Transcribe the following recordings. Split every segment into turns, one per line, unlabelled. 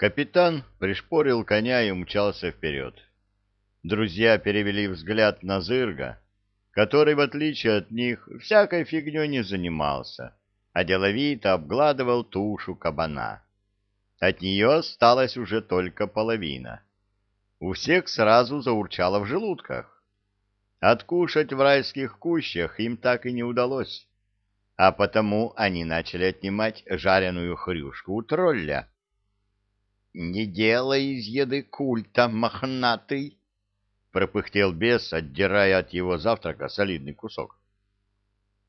Капитан пришпорил коня и умчался вперед. Друзья перевели взгляд на Зырга, который, в отличие от них, всякой фигней не занимался, а деловито обгладывал тушу кабана. От нее осталась уже только половина. У всех сразу заурчало в желудках. Откушать в райских кущах им так и не удалось, а потому они начали отнимать жареную хрюшку у тролля. — Не делай из еды культа, мохнатый! — пропыхтел бес, отдирая от его завтрака солидный кусок.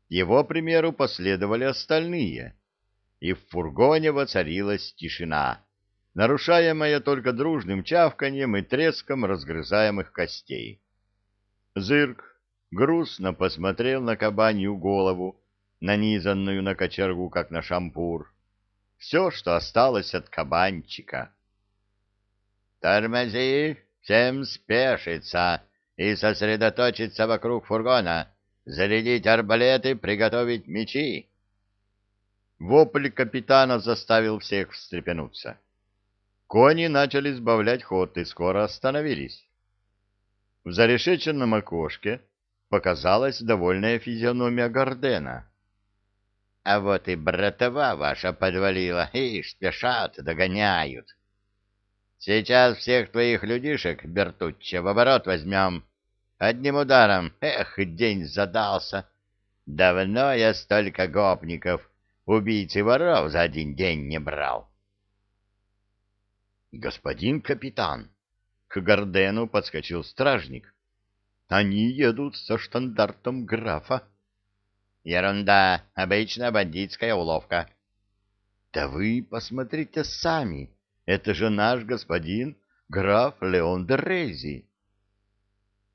Его примеру последовали остальные, и в фургоне воцарилась тишина, нарушаемая только дружным чавканьем и треском разгрызаемых костей. Зырк грустно посмотрел на кабанью голову, нанизанную на кочергу, как на шампур. Все, что осталось от кабанчика. «Тормози!» Всем спешиться и сосредоточиться вокруг фургона, зарядить арбалеты, приготовить мечи. Вопль капитана заставил всех встрепенуться. Кони начали сбавлять ход и скоро остановились. В зарешеченном окошке показалась довольная физиономия Гордена. — А вот и братова ваша подвалила, и спешат, догоняют. — Сейчас всех твоих людишек, Бертуччо, в оборот возьмем. Одним ударом. Эх, день задался. Давно я столько гопников, убийц и воров за один день не брал.
Господин капитан, к Гордену подскочил стражник. Они едут со штандартом графа.
Ерунда, обычная бандитская уловка.
Да вы посмотрите сами. Это же наш господин граф Леон де Рези.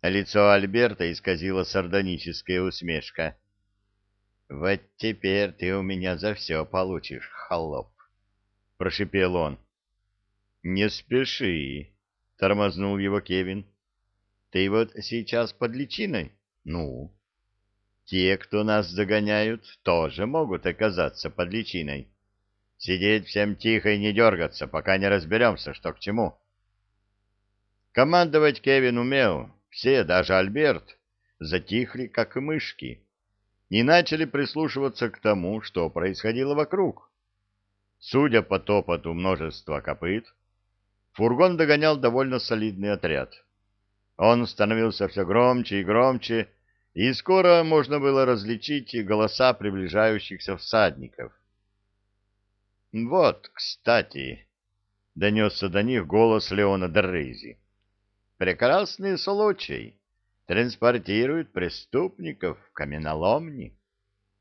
Лицо Альберта исказило сардоническая усмешка. «Вот теперь ты у меня за все получишь, холоп!» — прошипел он. «Не спеши!» — тормознул его Кевин. «Ты вот сейчас под личиной? Ну?» «Те, кто нас загоняют, тоже могут оказаться под личиной. Сидеть всем тихо и не дергаться, пока не разберемся, что к чему. Командовать Кевин умел. Все, даже Альберт, затихли, как мышки, и начали прислушиваться к тому, что происходило вокруг. Судя по топоту множества копыт, фургон догонял довольно солидный отряд. Он становился все громче и громче, и скоро можно было различить голоса приближающихся всадников. «Вот, кстати», — донесся до них голос Леона Доррейзи. «Прекрасный случай. Транспортируют преступников в каменоломни.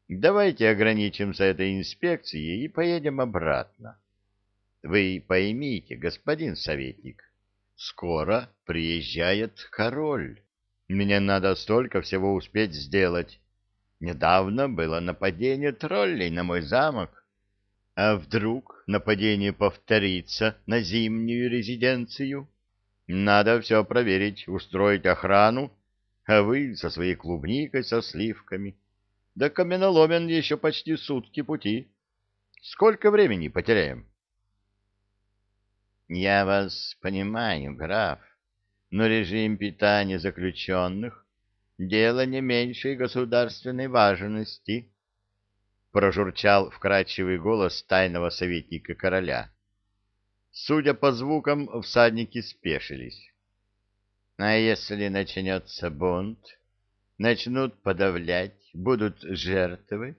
Давайте ограничимся этой инспекцией и поедем обратно. Вы поймите, господин советник, скоро приезжает король. Мне надо столько всего успеть сделать. Недавно было нападение троллей на мой замок. А вдруг нападение повторится на зимнюю резиденцию? Надо все проверить, устроить охрану, а вы со своей клубникой со сливками. Да каменоломен еще почти сутки пути. Сколько времени потеряем? Я вас понимаю, граф, но режим питания заключенных — дело не меньшей государственной важности прожурчал вкрадчивый голос тайного советника короля. Судя по звукам, всадники спешились. А если начнется бунт, начнут подавлять, будут жертвы,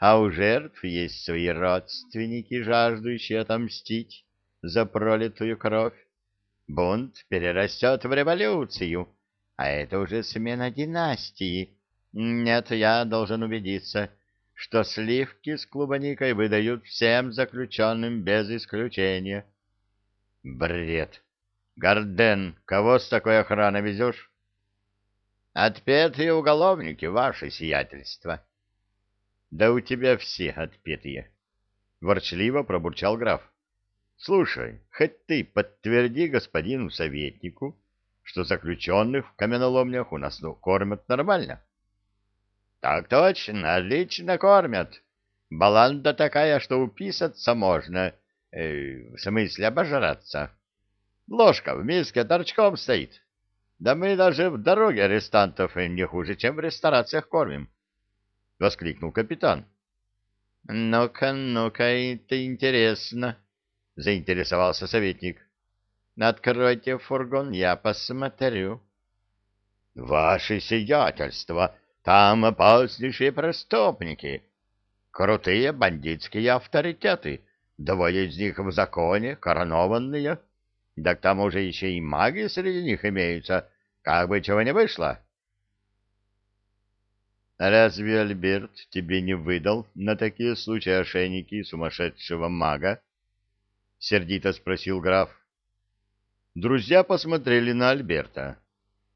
а у жертв есть свои родственники, жаждущие отомстить за пролитую кровь. Бунт перерастет в революцию, а это уже смена династии. Нет, я должен убедиться, что сливки с клубникой выдают всем заключенным без исключения. Бред. Гарден, кого с такой охраной везешь? Отпетые уголовники, ваше сиятельство. Да у тебя все отпетые. Ворчливо пробурчал граф. Слушай, хоть ты подтверди господину советнику, что заключенных в каменоломнях у нас ну, кормят нормально. Так точно, отлично кормят. Баланда такая, что уписаться можно. Э, в смысле обожраться? Ложка в миске торчком стоит. Да мы даже в дороге арестантов не хуже, чем в ресторациях кормим. — воскликнул капитан. — Ну-ка, ну-ка, это интересно, — заинтересовался советник. — Откройте фургон, я посмотрю. — Ваше сиятельство, там опаснейшие преступники, крутые бандитские авторитеты, двое из них в законе, коронованные. Да к тому же еще и маги среди них имеются, как бы чего не вышло. — Разве Альберт тебе не выдал на такие случаи ошейники сумасшедшего мага? — сердито спросил граф. Друзья посмотрели на Альберта.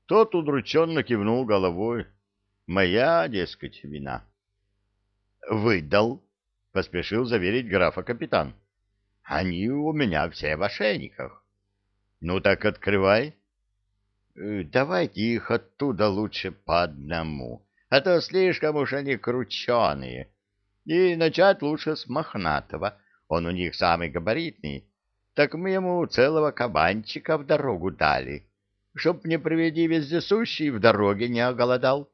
Тот удрученно кивнул головой. Моя, дескать, вина. — Выдал, — поспешил заверить графа капитан. — Они у меня все в ошейниках. — Ну так открывай. Э, — Давайте их оттуда лучше по одному. — а то слишком уж они крученые. И начать лучше с мохнатого, он у них самый габаритный. Так мы ему целого кабанчика в дорогу дали, чтоб не приведи вездесущий в дороге не оголодал.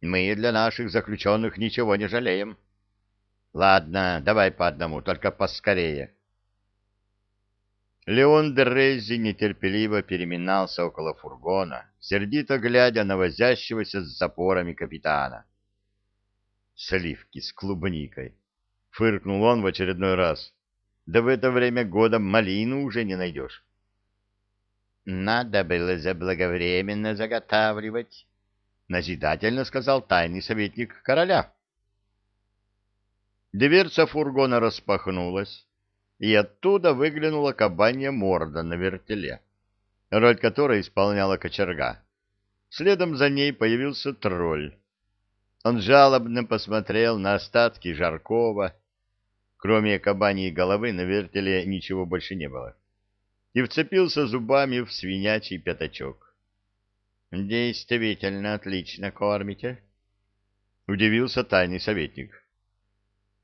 Мы для наших заключенных ничего не жалеем. Ладно, давай по одному, только поскорее. Леон де Рези нетерпеливо переминался около фургона, сердито глядя на возящегося с запорами капитана. «Сливки с клубникой!» — фыркнул он в очередной раз. «Да в это время года малину уже не найдешь». «Надо было заблаговременно заготавливать», — назидательно сказал тайный советник короля. Дверца фургона распахнулась и оттуда выглянула кабанья морда на вертеле, роль которой исполняла кочерга. Следом за ней появился тролль. Он жалобно посмотрел на остатки Жаркова. Кроме кабаньей головы на вертеле ничего больше не было. И вцепился зубами в свинячий пятачок. «Действительно отлично кормите», — удивился тайный советник.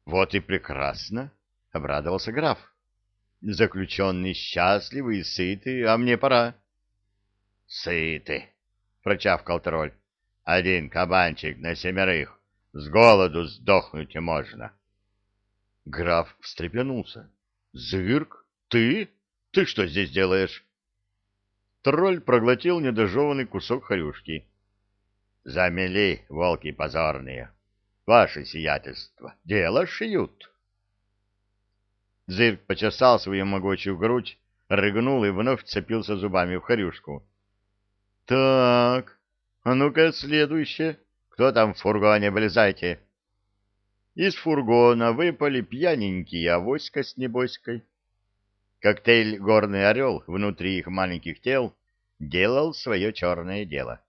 «Вот и прекрасно!» — обрадовался граф. Заключенный счастливый и сытый, а мне пора. — Сытый, — прочавкал тролль. — Один кабанчик на семерых. С голоду сдохнуть можно. Граф встрепенулся. — Зырк, ты? Ты что здесь делаешь? Тролль проглотил недожеванный кусок хрюшки. — Замели, волки позорные. Ваше сиятельство, дело шьют. Зырк почесал свою могучую грудь, рыгнул и вновь цепился зубами в хорюшку. — Так, а ну-ка следующее. Кто там в фургоне, вылезайте. Из фургона выпали пьяненькие авоська с небоськой. Коктейль «Горный орел» внутри их маленьких тел делал свое черное дело.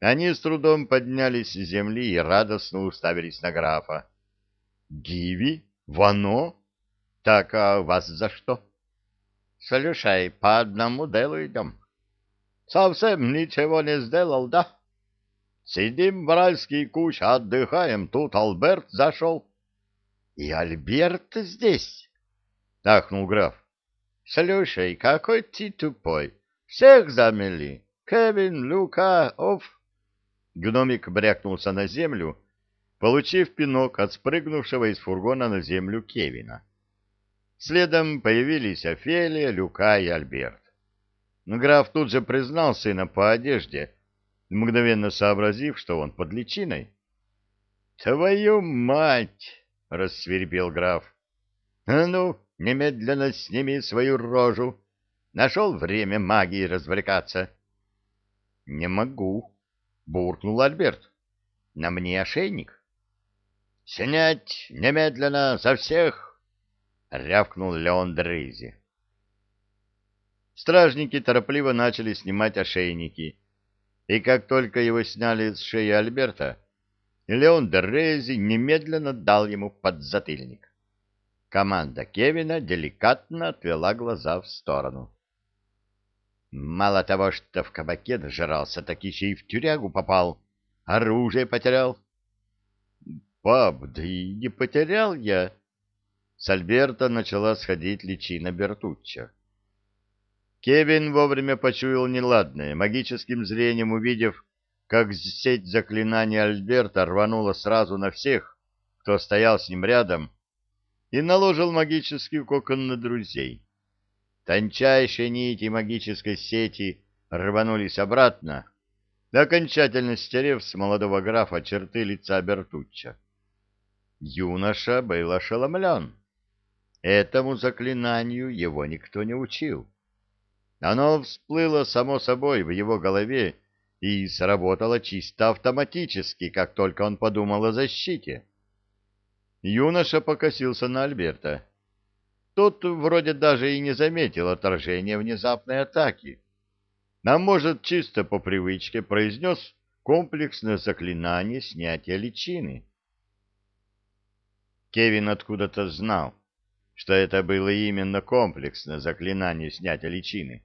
Они с трудом поднялись с земли и радостно уставились на графа. — Гиви? Вано? Так, а вас за что? Слушай, по одному делу идем. Совсем ничего не сделал, да? Сидим в райский куч, отдыхаем, тут Альберт зашел. И Альберт здесь? Ахнул граф. Слушай, какой ты тупой. Всех замели. Кевин, Люка, Оф. Гномик брякнулся на землю, получив пинок от спрыгнувшего из фургона на землю Кевина. Следом появились Офелия, Люка и Альберт. Граф тут же признал сына по одежде, мгновенно сообразив, что он под личиной. «Твою мать!» — рассверепел граф. «А ну, немедленно сними свою рожу! Нашел время магии развлекаться!» «Не могу!» — буркнул Альберт. «На мне ошейник!» «Снять немедленно со всех!» — рявкнул Леон Дрейзи. Стражники торопливо начали снимать ошейники, и как только его сняли с шеи Альберта, Леон Дрейзи немедленно дал ему подзатыльник. Команда Кевина деликатно отвела глаза в сторону. Мало того, что в кабаке подрался, так еще и в тюрягу попал. Оружие потерял. — Пап, да и не потерял я, с Альберта начала сходить личина Бертучча. Кевин вовремя почуял неладное, магическим зрением увидев, как сеть заклинаний Альберта рванула сразу на всех, кто стоял с ним рядом, и наложил магический кокон на друзей. Тончайшие нити магической сети рванулись обратно, окончательно стерев с молодого графа черты лица Бертучча. Юноша был ошеломлен. Этому заклинанию его никто не учил. Оно всплыло само собой в его голове и сработало чисто автоматически, как только он подумал о защите. Юноша покосился на Альберта. Тот вроде даже и не заметил отражения внезапной атаки. А может, чисто по привычке произнес комплексное заклинание снятия личины. Кевин откуда-то знал, что это было именно комплексное заклинание снятия личины.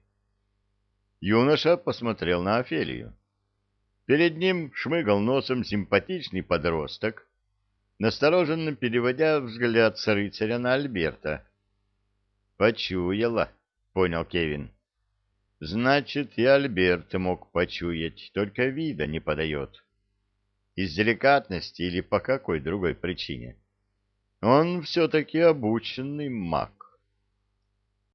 Юноша посмотрел на Офелию. Перед ним шмыгал носом симпатичный подросток, настороженно переводя взгляд с рыцаря на Альберта. «Почуяла», — понял Кевин. «Значит, и Альберт мог почуять, только вида не подает. Из деликатности или по какой другой причине?» Он все-таки обученный маг.